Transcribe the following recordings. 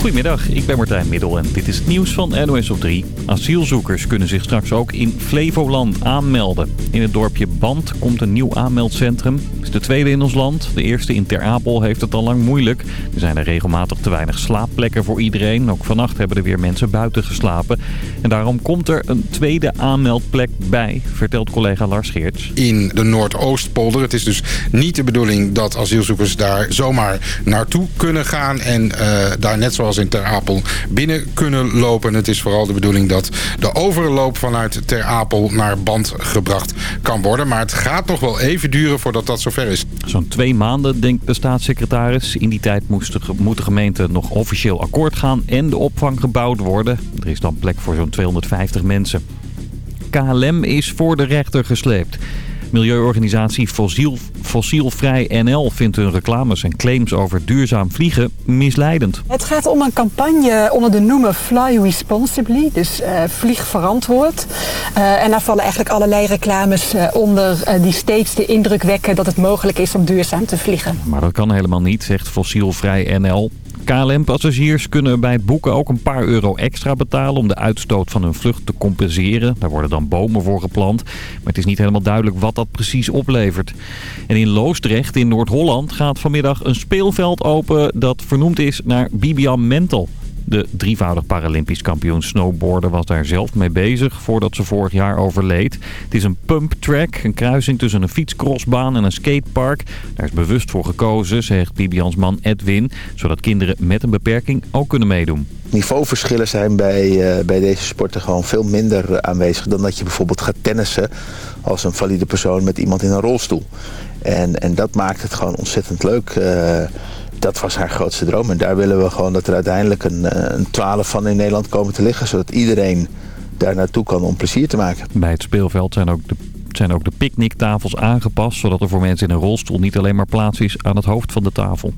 Goedemiddag, ik ben Martijn Middel en dit is het nieuws van NOS op 3. Asielzoekers kunnen zich straks ook in Flevoland aanmelden. In het dorpje Band komt een nieuw aanmeldcentrum. Het is de tweede in ons land. De eerste in Ter Apel heeft het al lang moeilijk. Er zijn er regelmatig te weinig slaapplekken voor iedereen. Ook vannacht hebben er weer mensen buiten geslapen. En daarom komt er een tweede aanmeldplek bij, vertelt collega Lars Geerts. In de Noordoostpolder. Het is dus niet de bedoeling dat asielzoekers daar zomaar naartoe kunnen gaan. En uh, daar net zoals in Ter Apel binnen kunnen lopen. Het is vooral de bedoeling dat de overloop vanuit Ter Apel naar Band gebracht kan worden. Maar het gaat nog wel even duren voordat dat zover is. Zo'n twee maanden, denkt de staatssecretaris. In die tijd moest de, moet de gemeente nog officieel akkoord gaan en de opvang gebouwd worden. Er is dan plek voor zo'n 250 mensen. KLM is voor de rechter gesleept. Milieuorganisatie Fossiel, Fossielvrij NL vindt hun reclames en claims over duurzaam vliegen misleidend. Het gaat om een campagne onder de noemer Fly Responsibly, dus uh, vlieg verantwoord. Uh, en daar vallen eigenlijk allerlei reclames uh, onder die steeds de indruk wekken dat het mogelijk is om duurzaam te vliegen. Maar dat kan helemaal niet, zegt Fossielvrij NL. KLM-passagiers kunnen bij boeken ook een paar euro extra betalen om de uitstoot van hun vlucht te compenseren. Daar worden dan bomen voor geplant. Maar het is niet helemaal duidelijk wat dat precies oplevert. En in Loosdrecht in Noord-Holland gaat vanmiddag een speelveld open dat vernoemd is naar Bibian Mentel. De drievoudig Paralympisch kampioen snowboarder was daar zelf mee bezig voordat ze vorig jaar overleed. Het is een pump track, een kruising tussen een fietscrossbaan en een skatepark. Daar is bewust voor gekozen, zegt Bibians man Edwin, zodat kinderen met een beperking ook kunnen meedoen. Niveauverschillen zijn bij, uh, bij deze sporten gewoon veel minder aanwezig dan dat je bijvoorbeeld gaat tennissen als een valide persoon met iemand in een rolstoel. En, en dat maakt het gewoon ontzettend leuk. Uh, dat was haar grootste droom. En daar willen we gewoon dat er uiteindelijk een, een 12 van in Nederland komen te liggen. Zodat iedereen daar naartoe kan om plezier te maken. Bij het speelveld zijn ook de zijn ook de picknicktafels aangepast... zodat er voor mensen in een rolstoel niet alleen maar plaats is aan het hoofd van de tafel.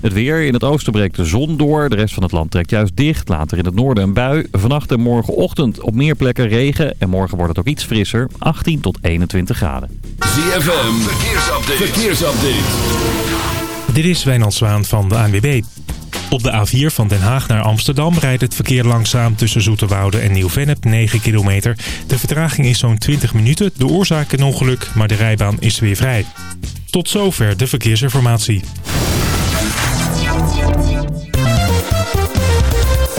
Het weer. In het oosten breekt de zon door. De rest van het land trekt juist dicht. Later in het noorden een bui. Vannacht en morgenochtend op meer plekken regen. En morgen wordt het ook iets frisser. 18 tot 21 graden. ZFM. Verkeersupdate. Verkeersupdate. Dit is Wijnand Zwaan van de ANWB. Op de A4 van Den Haag naar Amsterdam rijdt het verkeer langzaam tussen Zoeterwoude en Nieuw-Vennep 9 kilometer. De vertraging is zo'n 20 minuten. De oorzaak een ongeluk, maar de rijbaan is weer vrij. Tot zover de verkeersinformatie.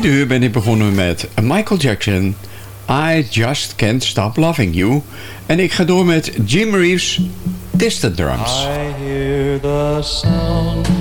tweede ben ik begonnen met Michael Jackson. I Just Can't Stop Loving You. En ik ga door met Jim Reeves, Distant Drums. I hear the sound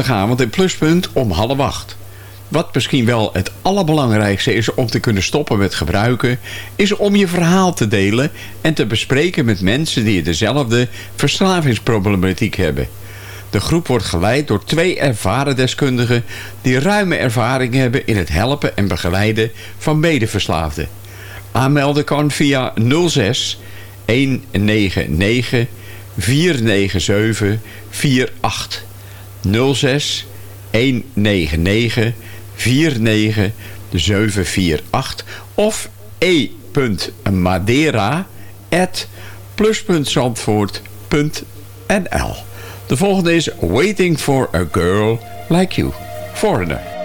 dinsdagavond in Pluspunt om half acht. Wat misschien wel het allerbelangrijkste is om te kunnen stoppen met gebruiken... is om je verhaal te delen en te bespreken met mensen die dezelfde verslavingsproblematiek hebben. De groep wordt geleid door twee ervaren deskundigen... die ruime ervaring hebben in het helpen en begeleiden van medeverslaafden. Aanmelden kan via 06 199 497 48. 06 199 49 748 of e.madera at plus.zandvoort.nl. De volgende is Waiting for a Girl Like You, Foreigner.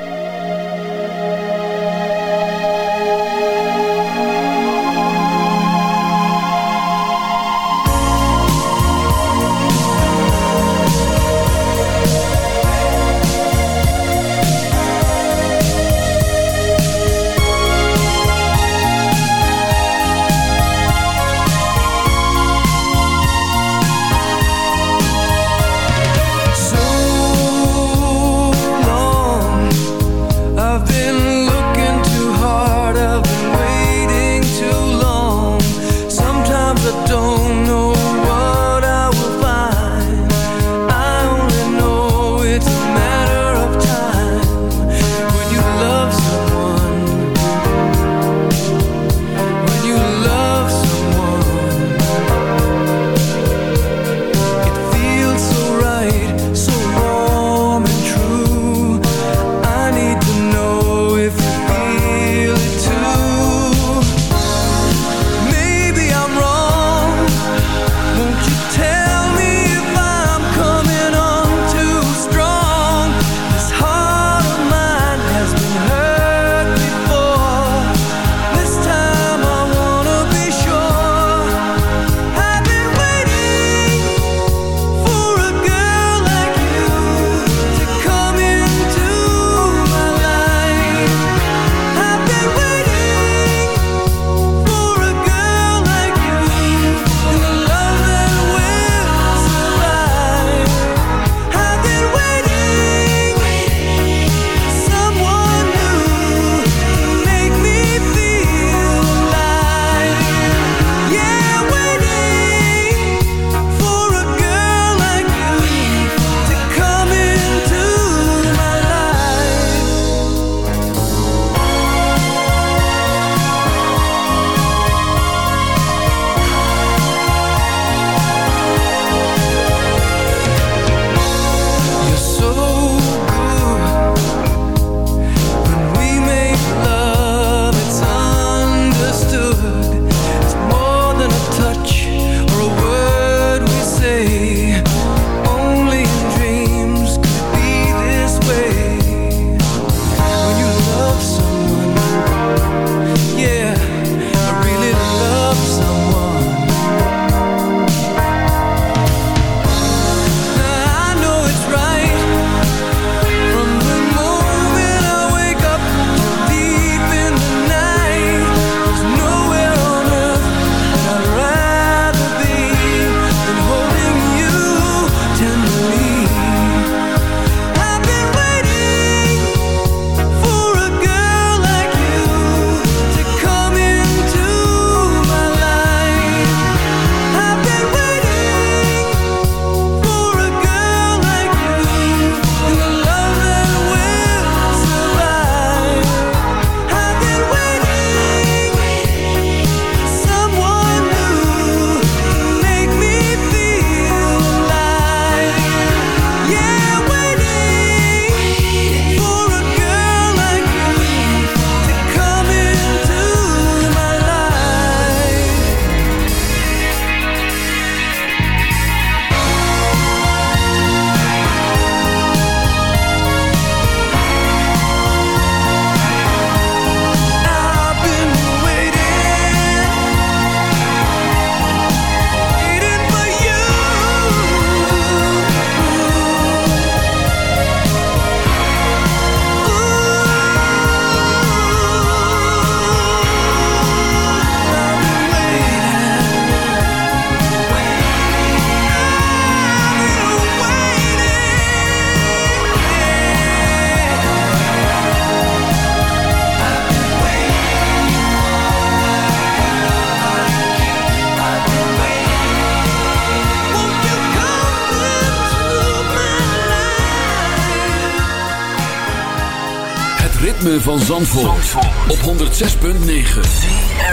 Van Zandvoort, op 106.9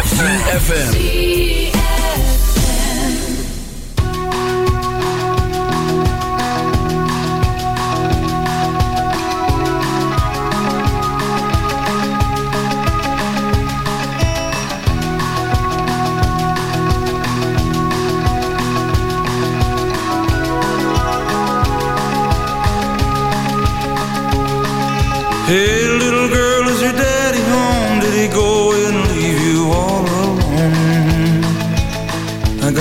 CFFM Hey, little girl,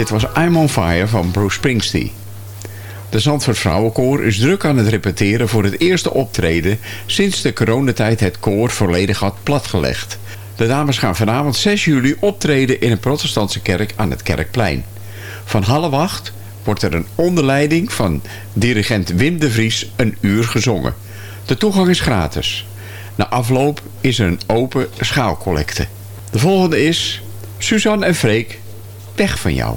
Dit was I'm on Fire van Bruce Springsteen. De Zandvoort Vrouwenkoor is druk aan het repeteren voor het eerste optreden... sinds de coronatijd het koor volledig had platgelegd. De dames gaan vanavond 6 juli optreden in een protestantse kerk aan het Kerkplein. Van half acht wordt er een onderleiding van dirigent Wim de Vries een uur gezongen. De toegang is gratis. Na afloop is er een open schaalcollecte. De volgende is Suzanne en Freek, weg van jou.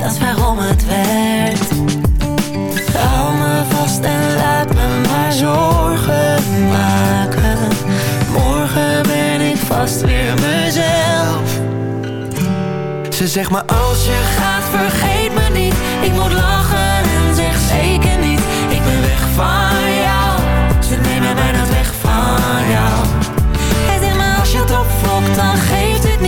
Dat is waarom het werkt. Hou me vast en laat me maar zorgen maken. Morgen ben ik vast weer mezelf. Ze zegt maar als je gaat vergeet me niet. Ik moet lachen en zeg zeker niet. Ik ben weg van jou. Ze nemen mij nooit weg van jou. Hij zegt als je het opvlokt dan geeft het niet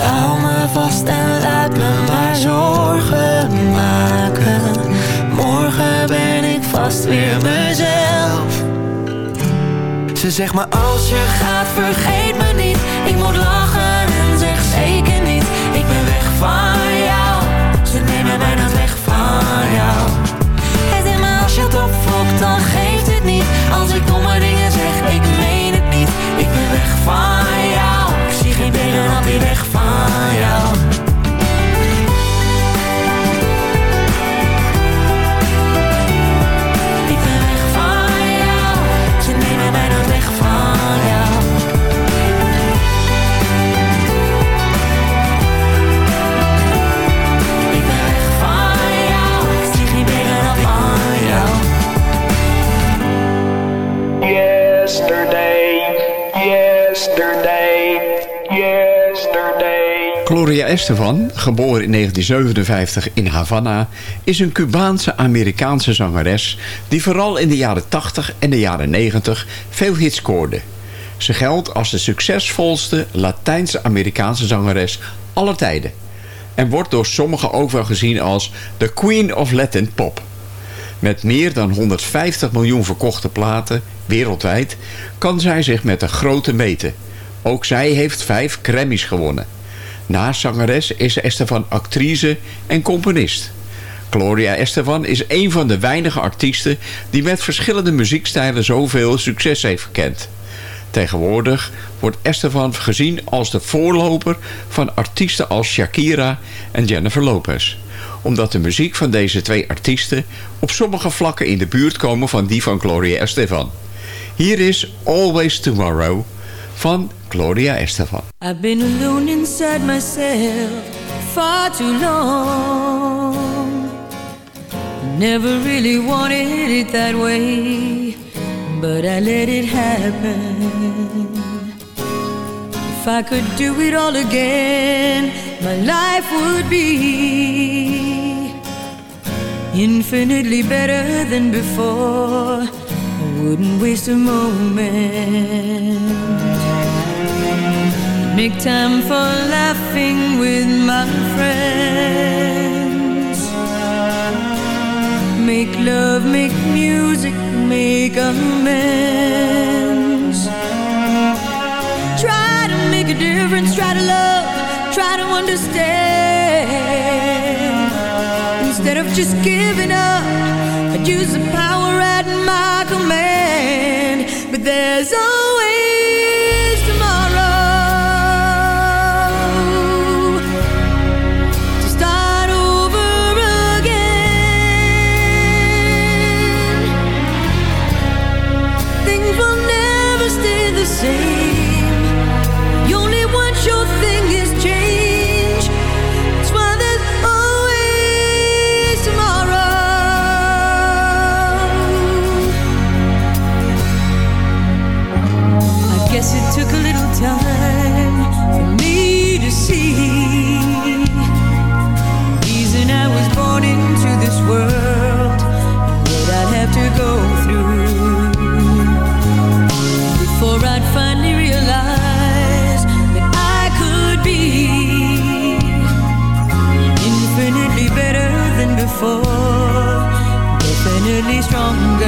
Hou me vast en laat me maar zorgen maken. Morgen ben ik vast weer mezelf. Ze zegt maar als je gaat vergeet me niet. Ik moet lachen en zeg zeker niet. Ik ben weg van jou. Ze nemen mij nooit weg van jou. Hij zegt maar als je het opvlokt dan geeft het niet. Als ik domme dingen zeg ik meen het niet. Ik ben weg van jou. Ik zie geen tegenhand weer weg van jou Estefan, geboren in 1957 in Havana, is een Cubaanse-Amerikaanse zangeres die vooral in de jaren 80 en de jaren 90 veel hits scoorde. Ze geldt als de succesvolste Latijns-Amerikaanse zangeres aller tijden en wordt door sommigen ook wel gezien als de Queen of Latin Pop. Met meer dan 150 miljoen verkochte platen wereldwijd kan zij zich met de grote meten. Ook zij heeft vijf Grammys gewonnen. Naast zangeres is Estefan actrice en componist. Gloria Estefan is een van de weinige artiesten die met verschillende muziekstijlen zoveel succes heeft gekend. Tegenwoordig wordt Estefan gezien als de voorloper van artiesten als Shakira en Jennifer Lopez. Omdat de muziek van deze twee artiesten op sommige vlakken in de buurt komen van die van Gloria Estefan. Hier is Always Tomorrow van Estefan. I've been alone inside myself far too long. Never really wanted it that way, but I let it happen. If I could do it all again, my life would be infinitely better than before. I wouldn't waste a moment. Make time for laughing with my friends. Make love, make music, make amends. Try to make a difference, try to love, try to understand. Instead of just giving up, I'd use the power at my command. But there's always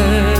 Yeah.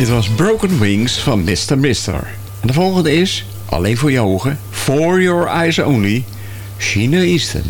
Dit was Broken Wings van Mr. Mister. En de volgende is, alleen voor je ogen, For Your Eyes Only, China Easton.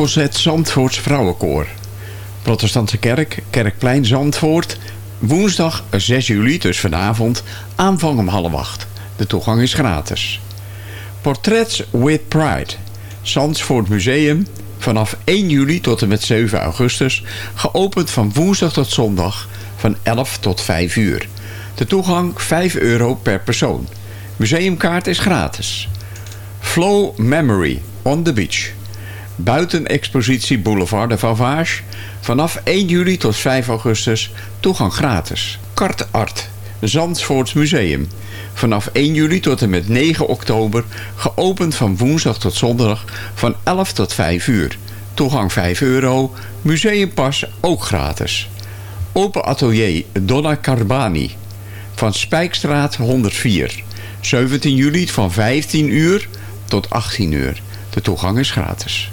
Zomerconcert Zandvoorts Vrouwenkoor. Protestantse Kerk, Kerkplein Zandvoort. Woensdag 6 juli, dus vanavond, aanvang om half acht. De toegang is gratis. Portraits with Pride. Zandvoort Museum. Vanaf 1 juli tot en met 7 augustus. Geopend van woensdag tot zondag van 11 tot 5 uur. De toegang 5 euro per persoon. Museumkaart is gratis. Flow Memory on the Beach. Buitenexpositie Boulevard de Vauvage. Vanaf 1 juli tot 5 augustus toegang gratis. Kartart. Zandvoorts Museum. Vanaf 1 juli tot en met 9 oktober geopend van woensdag tot zondag van 11 tot 5 uur. Toegang 5 euro. Museumpas ook gratis. Open atelier Donna Carbani. Van Spijkstraat 104. 17 juli van 15 uur tot 18 uur. De toegang is gratis.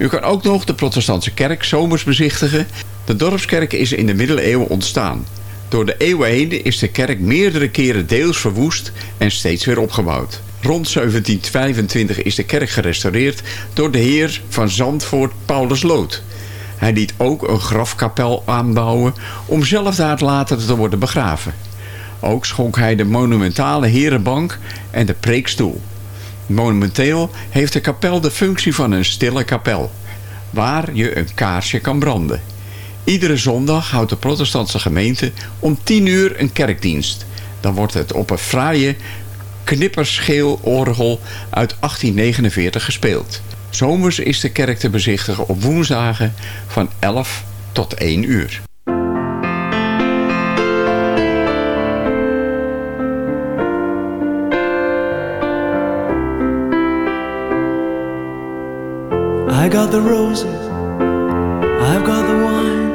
U kan ook nog de protestantse kerk zomers bezichtigen. De dorpskerk is in de middeleeuwen ontstaan. Door de eeuwen heen is de kerk meerdere keren deels verwoest en steeds weer opgebouwd. Rond 1725 is de kerk gerestaureerd door de heer van Zandvoort Paulus Lood. Hij liet ook een grafkapel aanbouwen om zelf daar later te worden begraven. Ook schonk hij de monumentale herenbank en de preekstoel. Monumenteel heeft de kapel de functie van een stille kapel, waar je een kaarsje kan branden. Iedere zondag houdt de protestantse gemeente om 10 uur een kerkdienst. Dan wordt het op een fraaie knipperscheel orgel uit 1849 gespeeld. Zomers is de kerk te bezichtigen op woensdagen van 11 tot 1 uur. Got the roses, I've got the wine.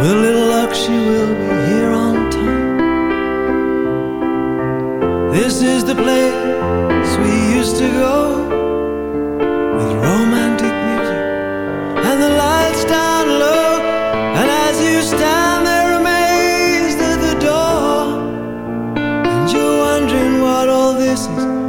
With a little luck, she will be here on time. This is the place we used to go with romantic music and the lights down low. And as you stand there amazed at the door, and you're wondering what all this is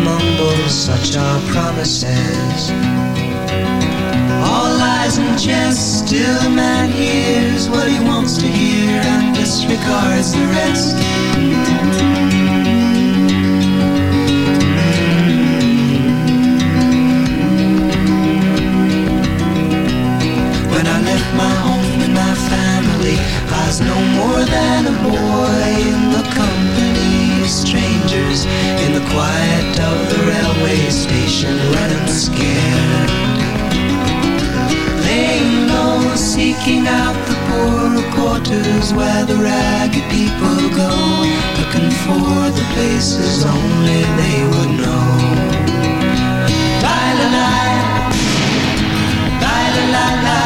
mumbles, such are promises. All lies and jest, still a man hears what he wants to hear and disregards the rest. When I left my home and my family, I was no more than a boy in the company of strangers in the quiet radio station, let them scare. Laying low, seeking out the poorer quarters where the ragged people go, looking for the places only they would know. Die la la, die la la la.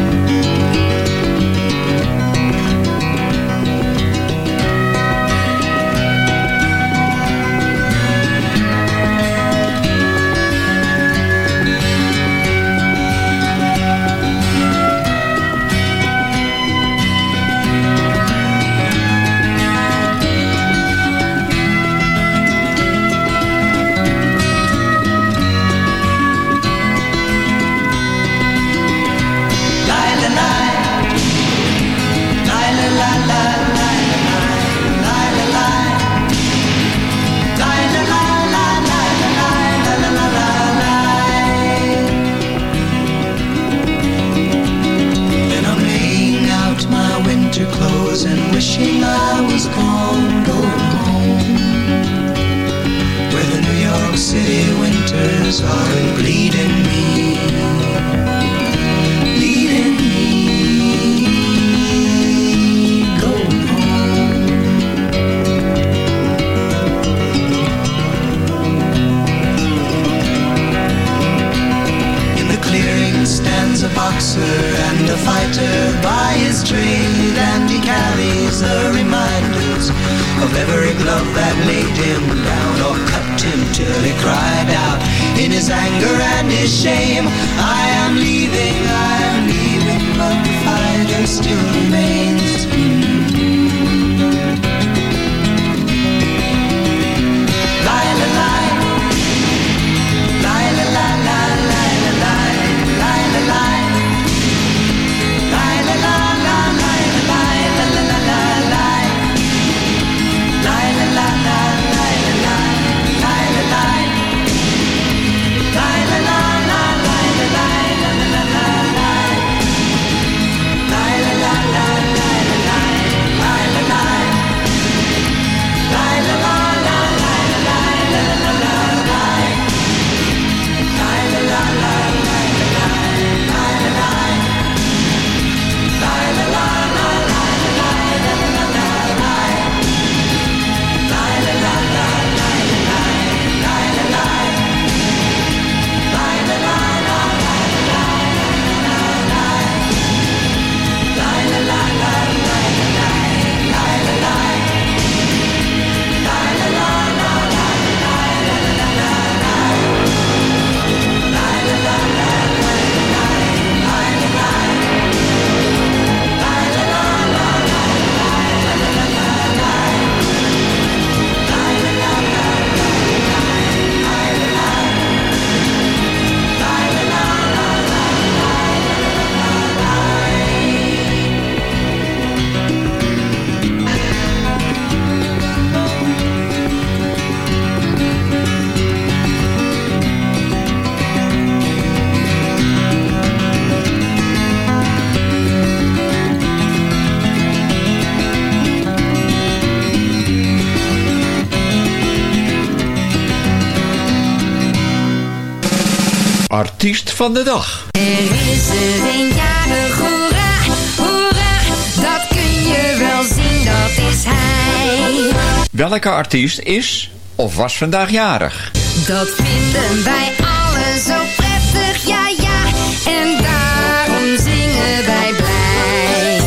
Van de dag. Er is er een jarig, hoera, hoera, dat kun je wel zien, dat is hij. Welke artiest is of was vandaag jarig? Dat vinden wij allen zo prettig, ja ja, en daarom zingen wij blij.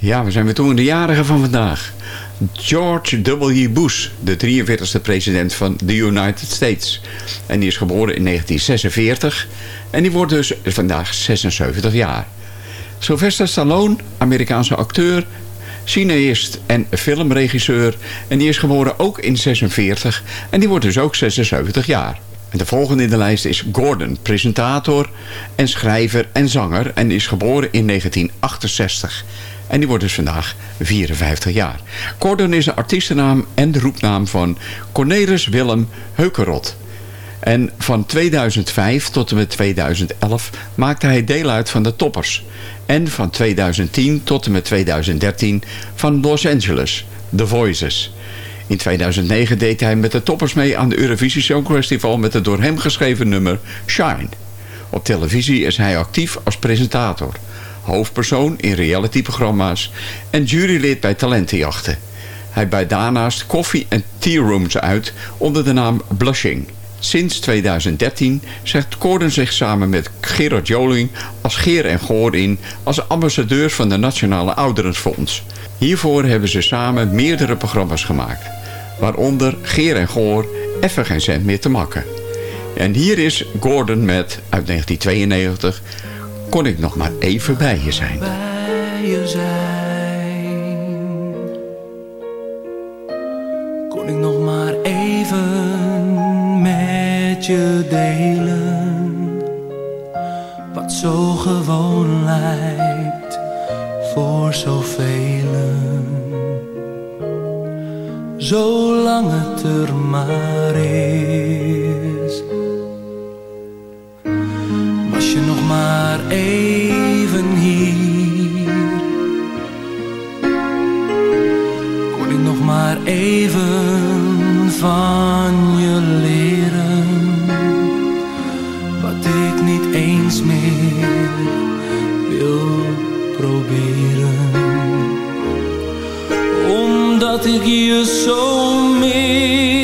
Ja, we zijn weer toe in de jarige van vandaag. George W. Bush, de 43e president van de United States. En die is geboren in 1946 en die wordt dus vandaag 76 jaar. Sylvester Stallone, Amerikaanse acteur, cineast en filmregisseur. En die is geboren ook in 46 en die wordt dus ook 76 jaar. En de volgende in de lijst is Gordon, presentator en schrijver en zanger. En is geboren in 1968. En die wordt dus vandaag 54 jaar. Gordon is de artiestennaam en de roepnaam van Cornelis Willem Heukerot. En van 2005 tot en met 2011 maakte hij deel uit van de Toppers. En van 2010 tot en met 2013 van Los Angeles, The Voices. In 2009 deed hij met de toppers mee aan de Eurovisie Songfestival met het door hem geschreven nummer Shine. Op televisie is hij actief als presentator, hoofdpersoon in realityprogramma's en jurylid bij talentenjachten. Hij bijt daarnaast koffie- en tearooms uit onder de naam Blushing. Sinds 2013 zet Gordon zich samen met Gerard Joling als Geer en Goor in als ambassadeurs van de Nationale Ouderenfonds. Hiervoor hebben ze samen meerdere programma's gemaakt. Waaronder Geer en Goor even geen cent meer te makken. En hier is Gordon met, uit 1992, Kon ik nog maar even bij je zijn. bij je zijn. Delen. Wat zo gewoon lijkt voor zoveel. Zolang het er maar is. Was je nog maar even hier? Kon ik nog maar even van Omdat ik je zo mis,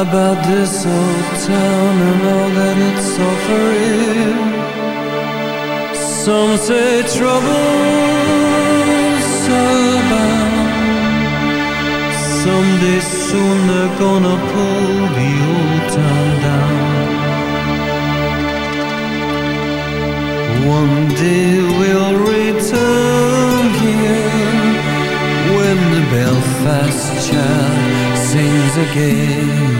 about this old town and all that it's offering. Some say trouble's abound. Someday soon they're gonna pull the old town down. One day we'll return here when the Belfast child sings again.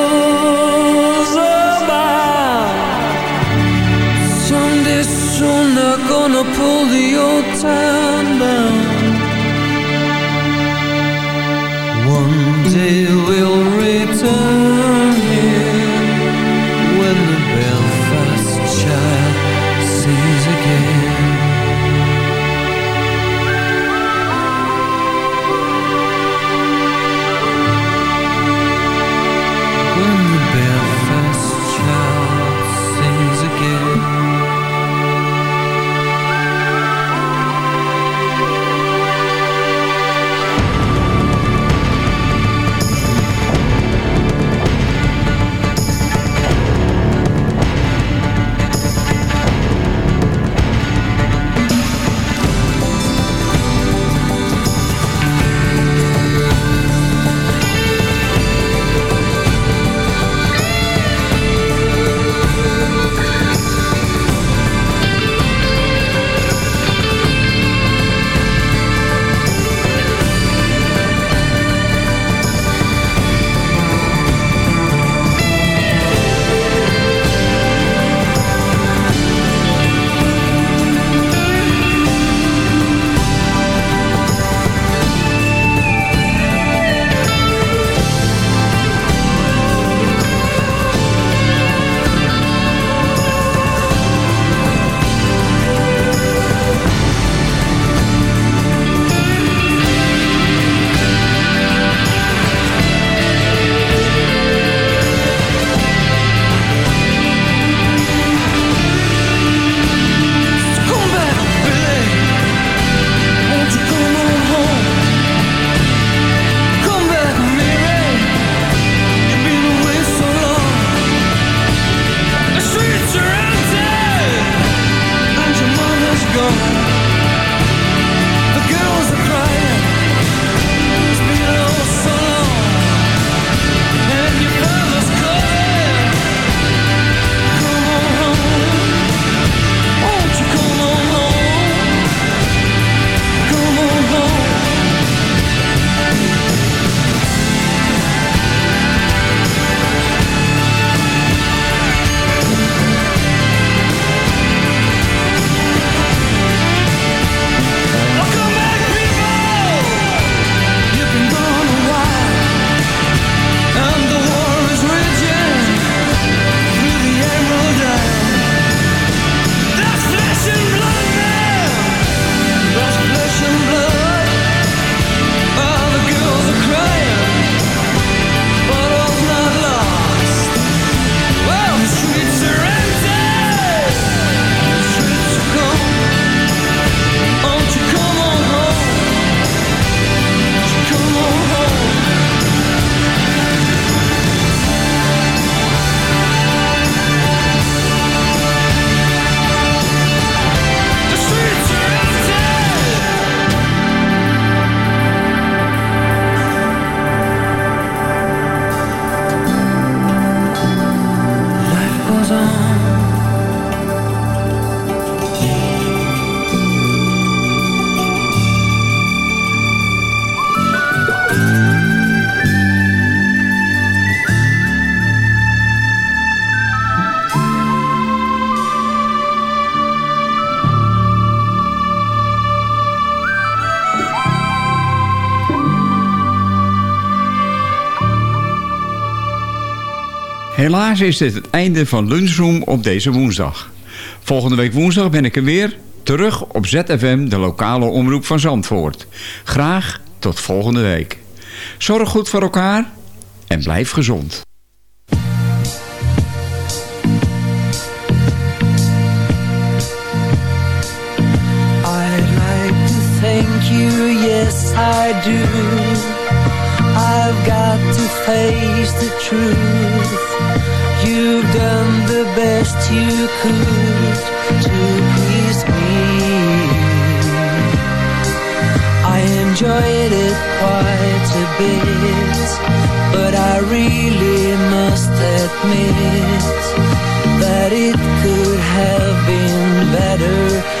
pull the old town down. One day we'll Helaas is dit het einde van Lunchroom op deze woensdag. Volgende week woensdag ben ik er weer terug op ZFM, de lokale omroep van Zandvoort. Graag tot volgende week. Zorg goed voor elkaar en blijf gezond. I've got to face the truth. Done the best you could to please me. I enjoyed it quite a bit, but I really must admit that it could have been better